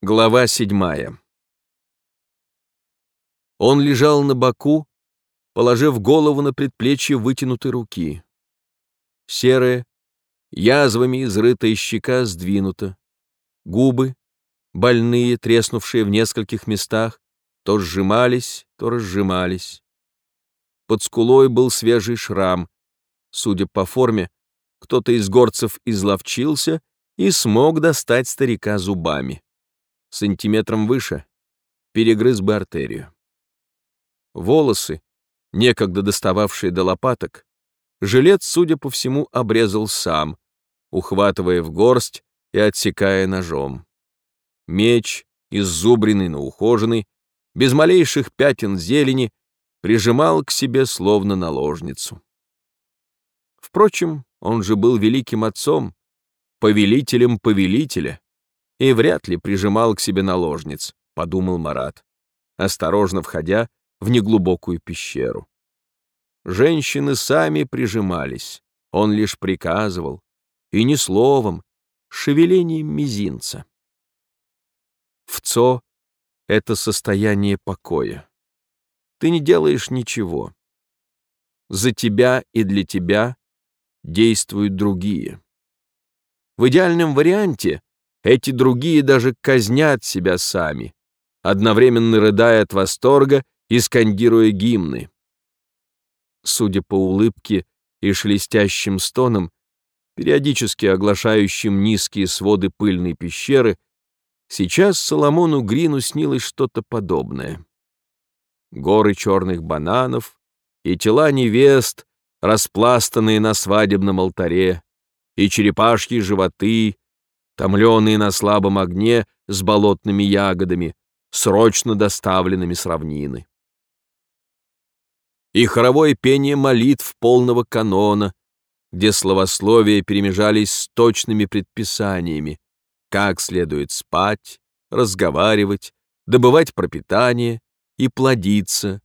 Глава седьмая. Он лежал на боку, положив голову на предплечье вытянутой руки. Серая, язвами изрытая щека сдвинута. Губы, больные, треснувшие в нескольких местах, то сжимались, то разжимались. Под скулой был свежий шрам. Судя по форме, кто-то из горцев изловчился и смог достать старика зубами сантиметром выше, перегрыз бы артерию. Волосы, некогда достававшие до лопаток, жилет, судя по всему, обрезал сам, ухватывая в горсть и отсекая ножом. Меч, иззубренный, но ухоженный, без малейших пятен зелени, прижимал к себе словно наложницу. Впрочем, он же был великим отцом, повелителем повелителя, и вряд ли прижимал к себе наложниц, подумал Марат, осторожно входя в неглубокую пещеру. Женщины сами прижимались, он лишь приказывал, и не словом, шевелением мизинца. Вцо — это состояние покоя. Ты не делаешь ничего. За тебя и для тебя действуют другие. В идеальном варианте эти другие даже казнят себя сами, одновременно рыдая от восторга и скандируя гимны. Судя по улыбке и шелестящим стонам, периодически оглашающим низкие своды пыльной пещеры, сейчас Соломону Грину снилось что-то подобное. Горы черных бананов и тела невест, распластанные на свадебном алтаре, и черепашьи животы, томленные на слабом огне с болотными ягодами, срочно доставленными с равнины. И хоровое пение молитв полного канона, где словословия перемежались с точными предписаниями, как следует спать, разговаривать, добывать пропитание и плодиться,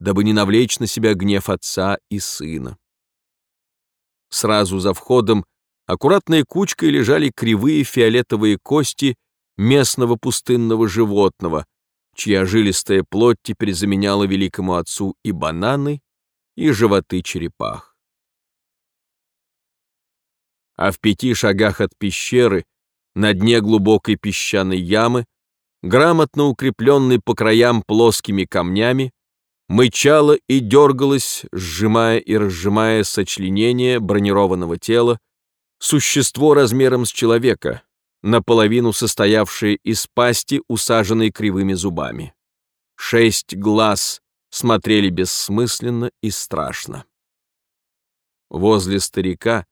дабы не навлечь на себя гнев отца и сына. Сразу за входом аккуратной кучкой лежали кривые фиолетовые кости местного пустынного животного, чья жилистая плоть теперь заменяла великому отцу и бананы, и животы черепах. А в пяти шагах от пещеры, на дне глубокой песчаной ямы, грамотно укрепленный по краям плоскими камнями, мычала и дергалась, сжимая и разжимая сочленение бронированного тела, Существо размером с человека, наполовину состоявшее из пасти, усаженной кривыми зубами. Шесть глаз смотрели бессмысленно и страшно. Возле старика,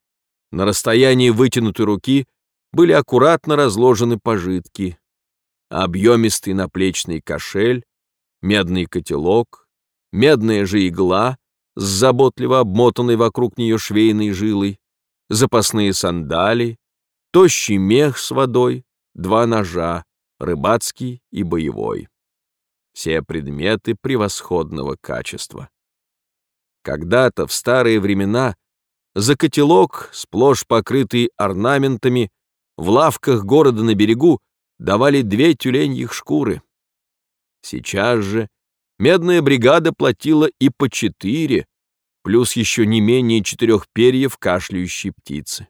на расстоянии вытянутой руки, были аккуратно разложены пожитки, объемистый наплечный кошель, медный котелок, медная же игла с заботливо обмотанной вокруг нее швейной жилой, запасные сандали, тощий мех с водой, два ножа, рыбацкий и боевой. Все предметы превосходного качества. Когда-то, в старые времена, за котелок, сплошь покрытый орнаментами, в лавках города на берегу давали две тюленьих шкуры. Сейчас же медная бригада платила и по четыре, плюс еще не менее четырех перьев кашляющей птицы.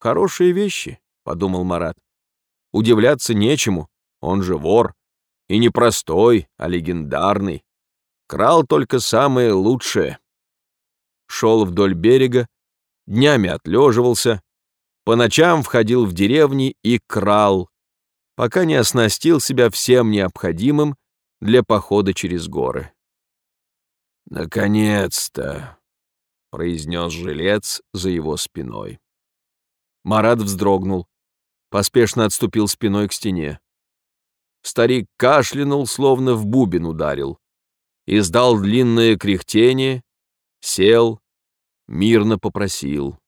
«Хорошие вещи», — подумал Марат. «Удивляться нечему, он же вор. И не простой, а легендарный. Крал только самое лучшее». Шел вдоль берега, днями отлеживался, по ночам входил в деревни и крал, пока не оснастил себя всем необходимым для похода через горы. «Наконец-то!» — произнес жилец за его спиной. Марат вздрогнул, поспешно отступил спиной к стене. Старик кашлянул, словно в бубен ударил, издал длинное кряхтение, сел, мирно попросил.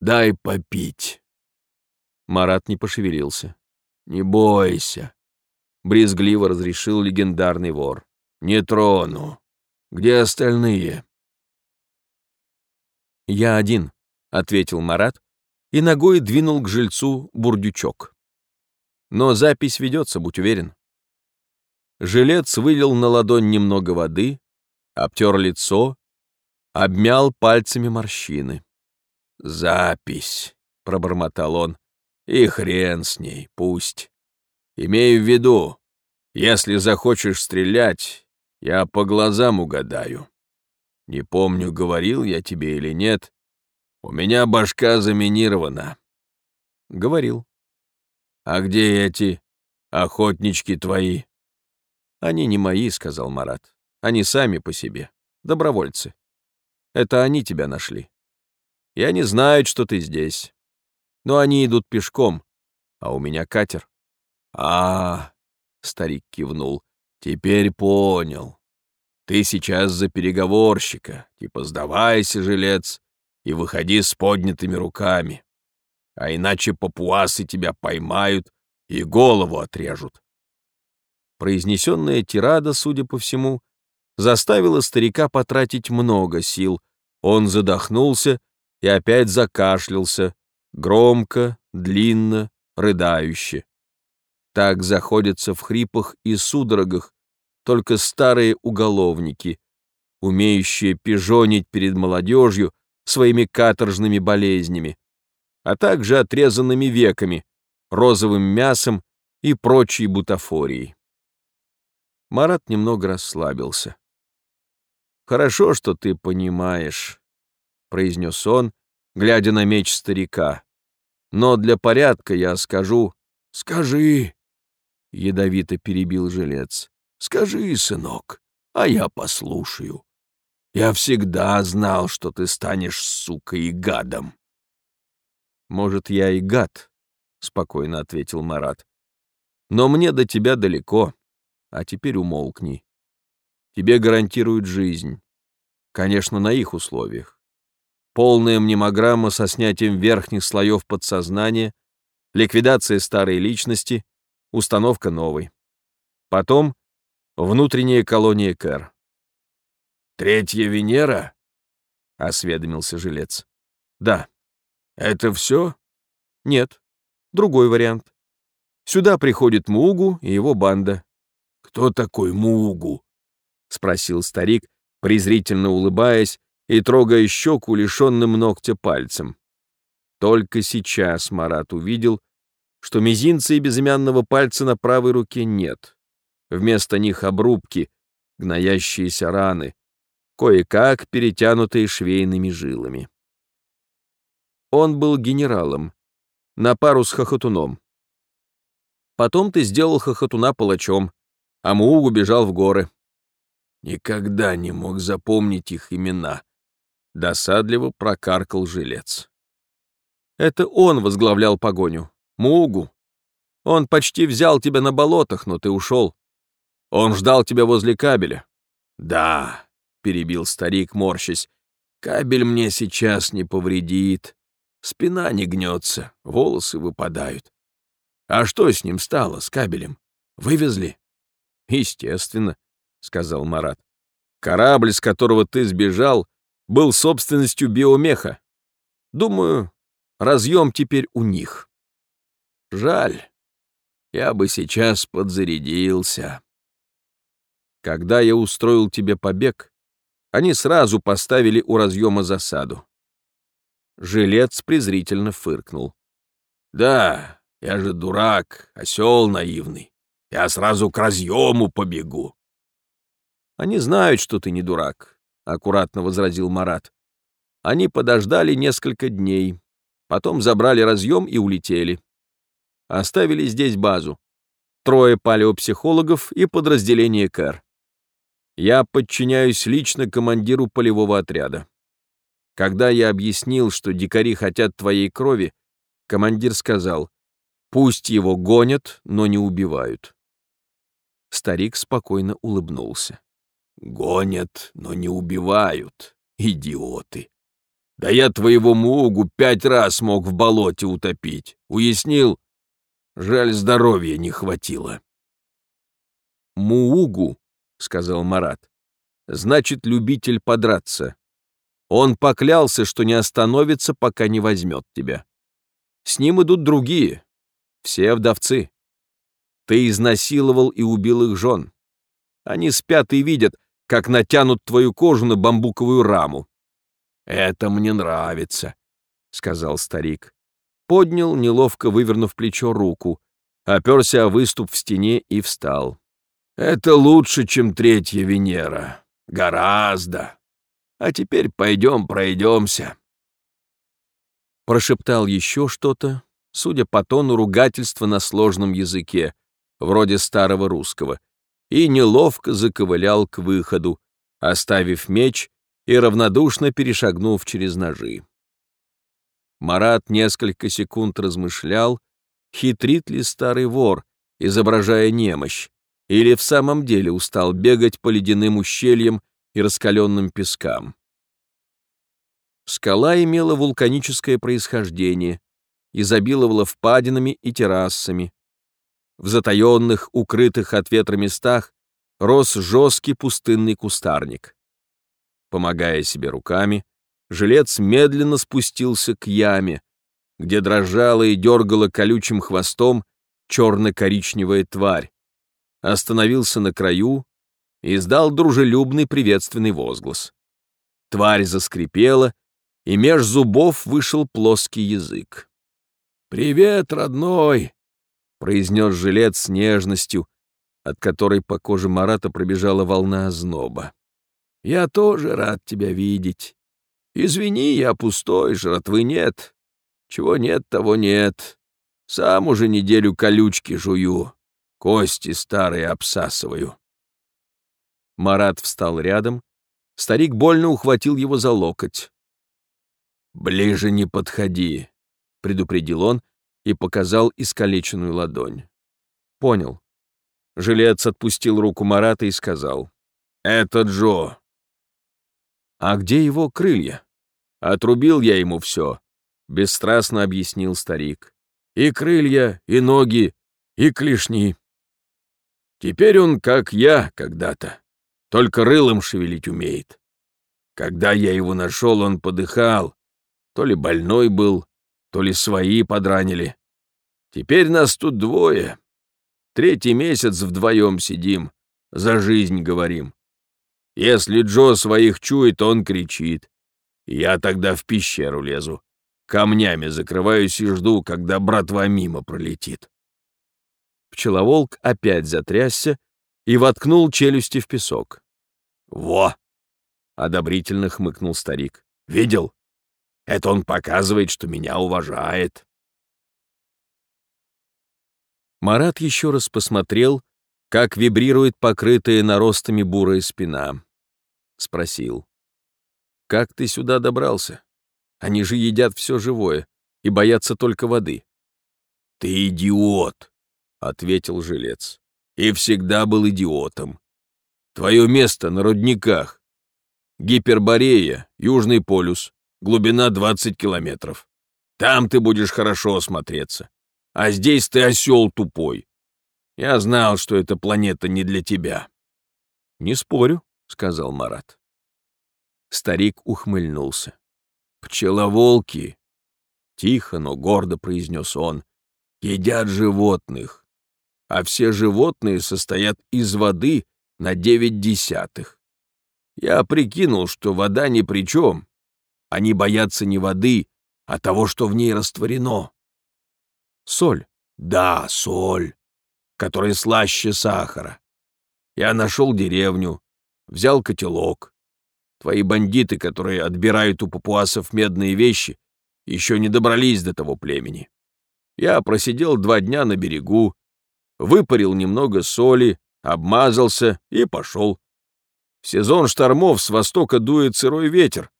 «Дай попить!» Марат не пошевелился. «Не бойся!» — брезгливо разрешил легендарный вор. «Не трону!» Где остальные?» «Я один», — ответил Марат и ногой двинул к жильцу бурдючок. Но запись ведется, будь уверен. Жилец вылил на ладонь немного воды, обтер лицо, обмял пальцами морщины. «Запись», — пробормотал он, — «и хрен с ней, пусть. Имею в виду, если захочешь стрелять, я по глазам угадаю. Не помню, говорил я тебе или нет. У меня башка заминирована». «Говорил». «А где эти охотнички твои?» «Они не мои», — сказал Марат. «Они сами по себе, добровольцы. Это они тебя нашли. И они знают, что ты здесь. Но они идут пешком, а у меня катер». «А, -а — старик кивнул, — теперь понял. Ты сейчас за переговорщика, типа сдавайся, жилец, и выходи с поднятыми руками. А иначе папуасы тебя поймают и голову отрежут. Произнесенная тирада, судя по всему, заставила старика потратить много сил. Он задохнулся и опять закашлялся, громко, длинно, рыдающе. Так заходятся в хрипах и судорогах только старые уголовники, умеющие пижонить перед молодежью своими каторжными болезнями, а также отрезанными веками, розовым мясом и прочей бутафорией. Марат немного расслабился. «Хорошо, что ты понимаешь», — произнес он, глядя на меч старика. «Но для порядка я скажу...» «Скажи!» — ядовито перебил жилец. «Скажи, сынок, а я послушаю. Я всегда знал, что ты станешь сукой и гадом». «Может, я и гад», — спокойно ответил Марат. «Но мне до тебя далеко а теперь умолкни. Тебе гарантируют жизнь. Конечно, на их условиях. Полная мнемограмма со снятием верхних слоев подсознания, ликвидация старой личности, установка новой. Потом внутренняя колония Кэр. «Третья Венера?» — осведомился жилец. «Да». «Это все?» «Нет. Другой вариант. Сюда приходит Мугу и его банда. «Кто такой Мугу?» — спросил старик, презрительно улыбаясь и трогая щеку лишенным ногтя пальцем. Только сейчас Марат увидел, что мизинца и безымянного пальца на правой руке нет. Вместо них обрубки, гноящиеся раны, кое-как перетянутые швейными жилами. Он был генералом, на пару с хохотуном. Потом ты сделал хохотуна палачом, а Муугу бежал в горы. Никогда не мог запомнить их имена. Досадливо прокаркал жилец. Это он возглавлял погоню. Муугу. Он почти взял тебя на болотах, но ты ушел. Он ждал тебя возле кабеля. Да, перебил старик, морщась. Кабель мне сейчас не повредит. Спина не гнется, волосы выпадают. А что с ним стало, с кабелем? Вывезли? «Естественно», — сказал Марат. «Корабль, с которого ты сбежал, был собственностью биомеха. Думаю, разъем теперь у них». «Жаль. Я бы сейчас подзарядился». Когда я устроил тебе побег, они сразу поставили у разъема засаду. Жилец презрительно фыркнул. «Да, я же дурак, осел наивный. Я сразу к разъему побегу. Они знают, что ты не дурак, — аккуратно возразил Марат. Они подождали несколько дней, потом забрали разъем и улетели. Оставили здесь базу. Трое палеопсихологов и подразделение КЭР. Я подчиняюсь лично командиру полевого отряда. Когда я объяснил, что дикари хотят твоей крови, командир сказал, пусть его гонят, но не убивают. Старик спокойно улыбнулся. «Гонят, но не убивают, идиоты. Да я твоего Мугу пять раз мог в болоте утопить. Уяснил? Жаль, здоровья не хватило». «Муугу», — сказал Марат, — «значит, любитель подраться. Он поклялся, что не остановится, пока не возьмет тебя. С ним идут другие, все вдовцы. Ты изнасиловал и убил их жен. Они спят и видят, как натянут твою кожу на бамбуковую раму. «Это мне нравится», — сказал старик. Поднял, неловко вывернув плечо руку, оперся о выступ в стене и встал. «Это лучше, чем третья Венера. Гораздо. А теперь пойдем пройдемся». Прошептал еще что-то, судя по тону ругательства на сложном языке, вроде старого русского, и неловко заковылял к выходу, оставив меч и равнодушно перешагнув через ножи. Марат несколько секунд размышлял, хитрит ли старый вор, изображая немощь, или в самом деле устал бегать по ледяным ущельям и раскаленным пескам. Скала имела вулканическое происхождение, изобиловала впадинами и террасами. В затаенных, укрытых от ветра местах рос жесткий пустынный кустарник. Помогая себе руками, жилец медленно спустился к яме, где дрожала и дергала колючим хвостом черно-коричневая тварь, остановился на краю и издал дружелюбный приветственный возглас. Тварь заскрипела, и меж зубов вышел плоский язык. «Привет, родной!» — произнес жилец с нежностью, от которой по коже Марата пробежала волна озноба. «Я тоже рад тебя видеть. Извини, я пустой, жратвы нет. Чего нет, того нет. Сам уже неделю колючки жую, кости старые обсасываю». Марат встал рядом, старик больно ухватил его за локоть. «Ближе не подходи», — предупредил он и показал искалеченную ладонь. «Понял». Жилец отпустил руку Марата и сказал. «Это Джо». «А где его крылья?» «Отрубил я ему все», — бесстрастно объяснил старик. «И крылья, и ноги, и клешни. Теперь он, как я когда-то, только рылом шевелить умеет. Когда я его нашел, он подыхал, то ли больной был, то ли свои подранили. Теперь нас тут двое. Третий месяц вдвоем сидим, за жизнь говорим. Если Джо своих чует, он кричит. Я тогда в пещеру лезу, камнями закрываюсь и жду, когда братва мимо пролетит. Пчеловолк опять затрясся и воткнул челюсти в песок. «Во!» — одобрительно хмыкнул старик. «Видел? Это он показывает, что меня уважает». Марат еще раз посмотрел, как вибрирует покрытая наростами бурая спина. Спросил. «Как ты сюда добрался? Они же едят все живое и боятся только воды». «Ты идиот!» — ответил жилец. «И всегда был идиотом. Твое место на рудниках. Гиперборея, Южный полюс, глубина 20 километров. Там ты будешь хорошо осмотреться. А здесь ты осел тупой. Я знал, что эта планета не для тебя. — Не спорю, — сказал Марат. Старик ухмыльнулся. «Пчеловолки!» — тихо, но гордо произнес он. «Едят животных, а все животные состоят из воды на девять десятых. Я прикинул, что вода ни при чем, они боятся не воды, а того, что в ней растворено. Соль. Да, соль, которая слаще сахара. Я нашел деревню, взял котелок. Твои бандиты, которые отбирают у папуасов медные вещи, еще не добрались до того племени. Я просидел два дня на берегу, выпарил немного соли, обмазался и пошел. В сезон штормов с востока дует сырой ветер,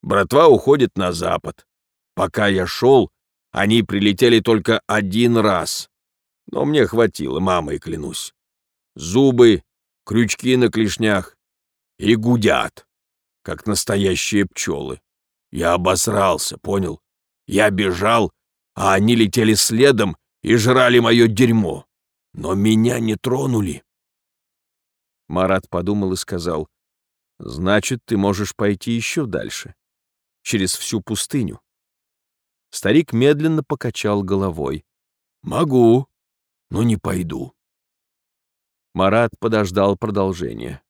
Братва уходит на запад. Пока я шел, они прилетели только один раз. Но мне хватило, мамой клянусь. Зубы, крючки на клешнях и гудят, как настоящие пчелы. Я обосрался, понял? Я бежал, а они летели следом и жрали мое дерьмо. Но меня не тронули. Марат подумал и сказал, «Значит, ты можешь пойти еще дальше» через всю пустыню. Старик медленно покачал головой. «Могу, но не пойду. Марат подождал продолжения.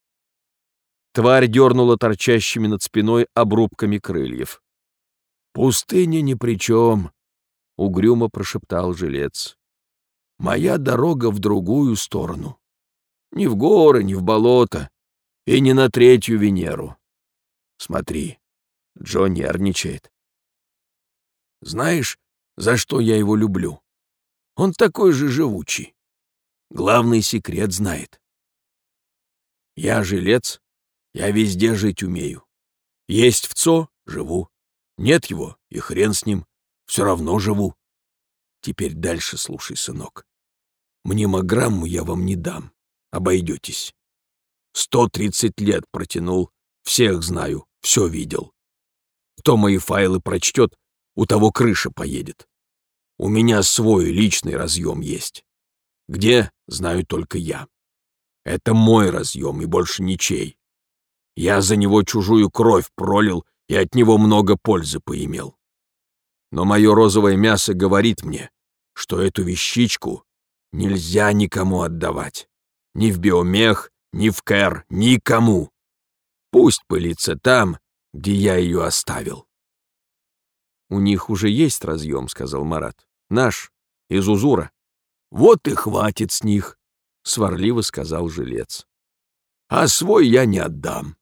Тварь дернула торчащими над спиной обрубками крыльев. «Пустыня ни при чем», — угрюмо прошептал жилец. «Моя дорога в другую сторону. Ни в горы, ни в болото, и не на третью Венеру. Смотри, Джо нервничает. Знаешь, за что я его люблю? Он такой же живучий. Главный секрет знает. Я жилец, я везде жить умею. Есть в ЦО — живу. Нет его, и хрен с ним, все равно живу. Теперь дальше слушай, сынок. Мнемограмму я вам не дам, обойдетесь. Сто тридцать лет протянул, всех знаю, все видел. Кто мои файлы прочтет, у того крыша поедет. У меня свой личный разъем есть. Где, знаю только я. Это мой разъем и больше ничей. Я за него чужую кровь пролил и от него много пользы поимел. Но мое розовое мясо говорит мне, что эту вещичку нельзя никому отдавать. Ни в биомех, ни в кэр, никому. Пусть пылится там, где я ее оставил. «У них уже есть разъем», — сказал Марат. «Наш, из Узура». «Вот и хватит с них», — сварливо сказал жилец. «А свой я не отдам.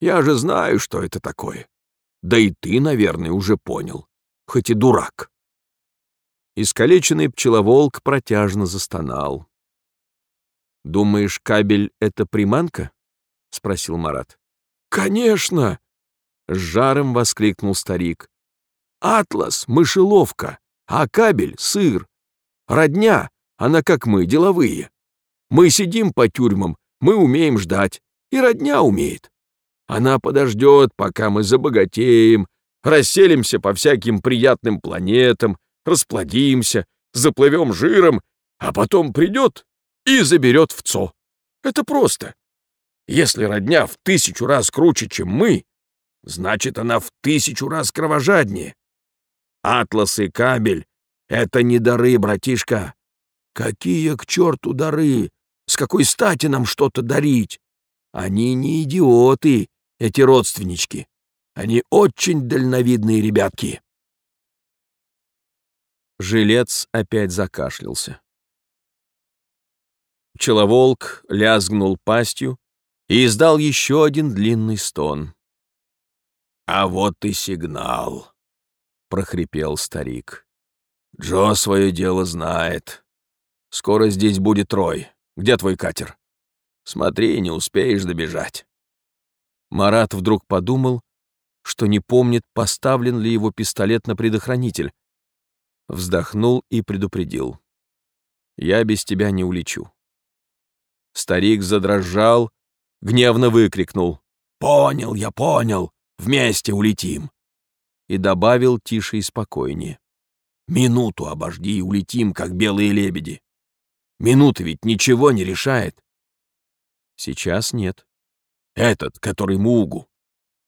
Я же знаю, что это такое. Да и ты, наверное, уже понял, хоть и дурак». Искалеченный пчеловолк протяжно застонал. «Думаешь, кабель — это приманка?» — спросил Марат. «Конечно!» — с жаром воскликнул старик. «Атлас — мышеловка, а кабель — сыр. Родня, она как мы, деловые. Мы сидим по тюрьмам, мы умеем ждать, и родня умеет. Она подождет, пока мы забогатеем, расселимся по всяким приятным планетам, расплодимся, заплывем жиром, а потом придет и заберет в ЦО. Это просто. Если родня в тысячу раз круче, чем мы, значит, она в тысячу раз кровожаднее. Атлас и кабель — это не дары, братишка. Какие к черту дары? С какой стати нам что-то дарить? Они не идиоты, эти родственнички. Они очень дальновидные ребятки. Жилец опять закашлялся. Пчеловолк лязгнул пастью и издал еще один длинный стон. «А вот и сигнал», — прохрипел старик. «Джо свое дело знает. Скоро здесь будет Рой. Где твой катер? Смотри, не успеешь добежать». Марат вдруг подумал, что не помнит, поставлен ли его пистолет на предохранитель. Вздохнул и предупредил. «Я без тебя не улечу». Старик задрожал, гневно выкрикнул. «Понял, я понял, вместе улетим!» И добавил тише и спокойнее. «Минуту обожди и улетим, как белые лебеди. Минута ведь ничего не решает». «Сейчас нет». «Этот, который Мугу.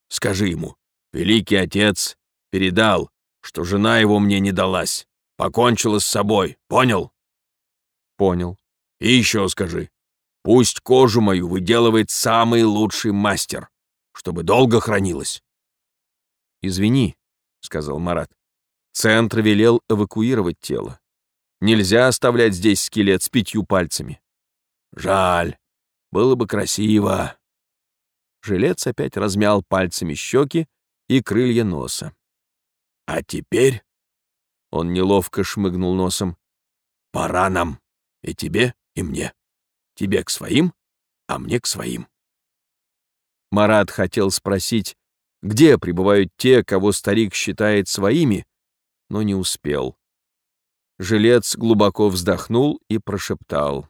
Скажи ему, великий отец передал, что жена его мне не далась, покончила с собой, понял?» «Понял». «И еще скажи, Пусть кожу мою выделывает самый лучший мастер, чтобы долго хранилась. «Извини», — сказал Марат. «Центр велел эвакуировать тело. Нельзя оставлять здесь скелет с пятью пальцами». «Жаль. Было бы красиво». Жилец опять размял пальцами щеки и крылья носа. «А теперь...» — он неловко шмыгнул носом. «Пора нам, и тебе, и мне». Тебе к своим, а мне к своим. Марат хотел спросить, где пребывают те, кого старик считает своими, но не успел. Жилец глубоко вздохнул и прошептал.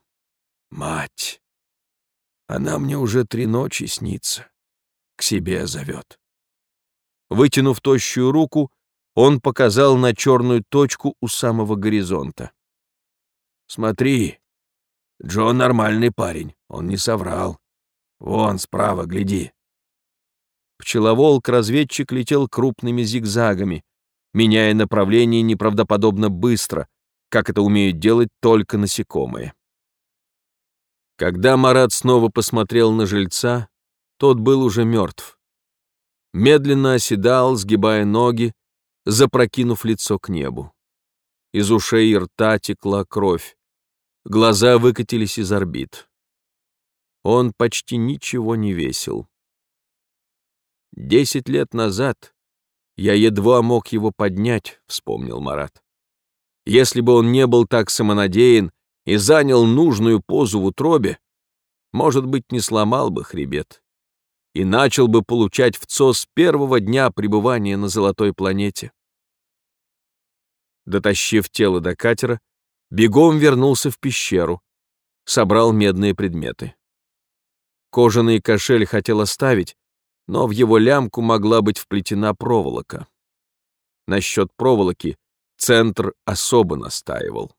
«Мать! Она мне уже три ночи снится. К себе зовет». Вытянув тощую руку, он показал на черную точку у самого горизонта. «Смотри, Джо нормальный парень, он не соврал. Вон, справа, гляди. Пчеловолк-разведчик летел крупными зигзагами, меняя направление неправдоподобно быстро, как это умеют делать только насекомые. Когда Марат снова посмотрел на жильца, тот был уже мертв. Медленно оседал, сгибая ноги, запрокинув лицо к небу. Из ушей и рта текла кровь. Глаза выкатились из орбит. Он почти ничего не весил. Десять лет назад я едва мог его поднять, вспомнил Марат. Если бы он не был так самонадеян и занял нужную позу в утробе, может быть, не сломал бы хребет и начал бы получать в ЦО с первого дня пребывания на золотой планете. Дотащив тело до катера, бегом вернулся в пещеру, собрал медные предметы. Кожаный кошель хотел оставить, но в его лямку могла быть вплетена проволока. Насчет проволоки центр особо настаивал.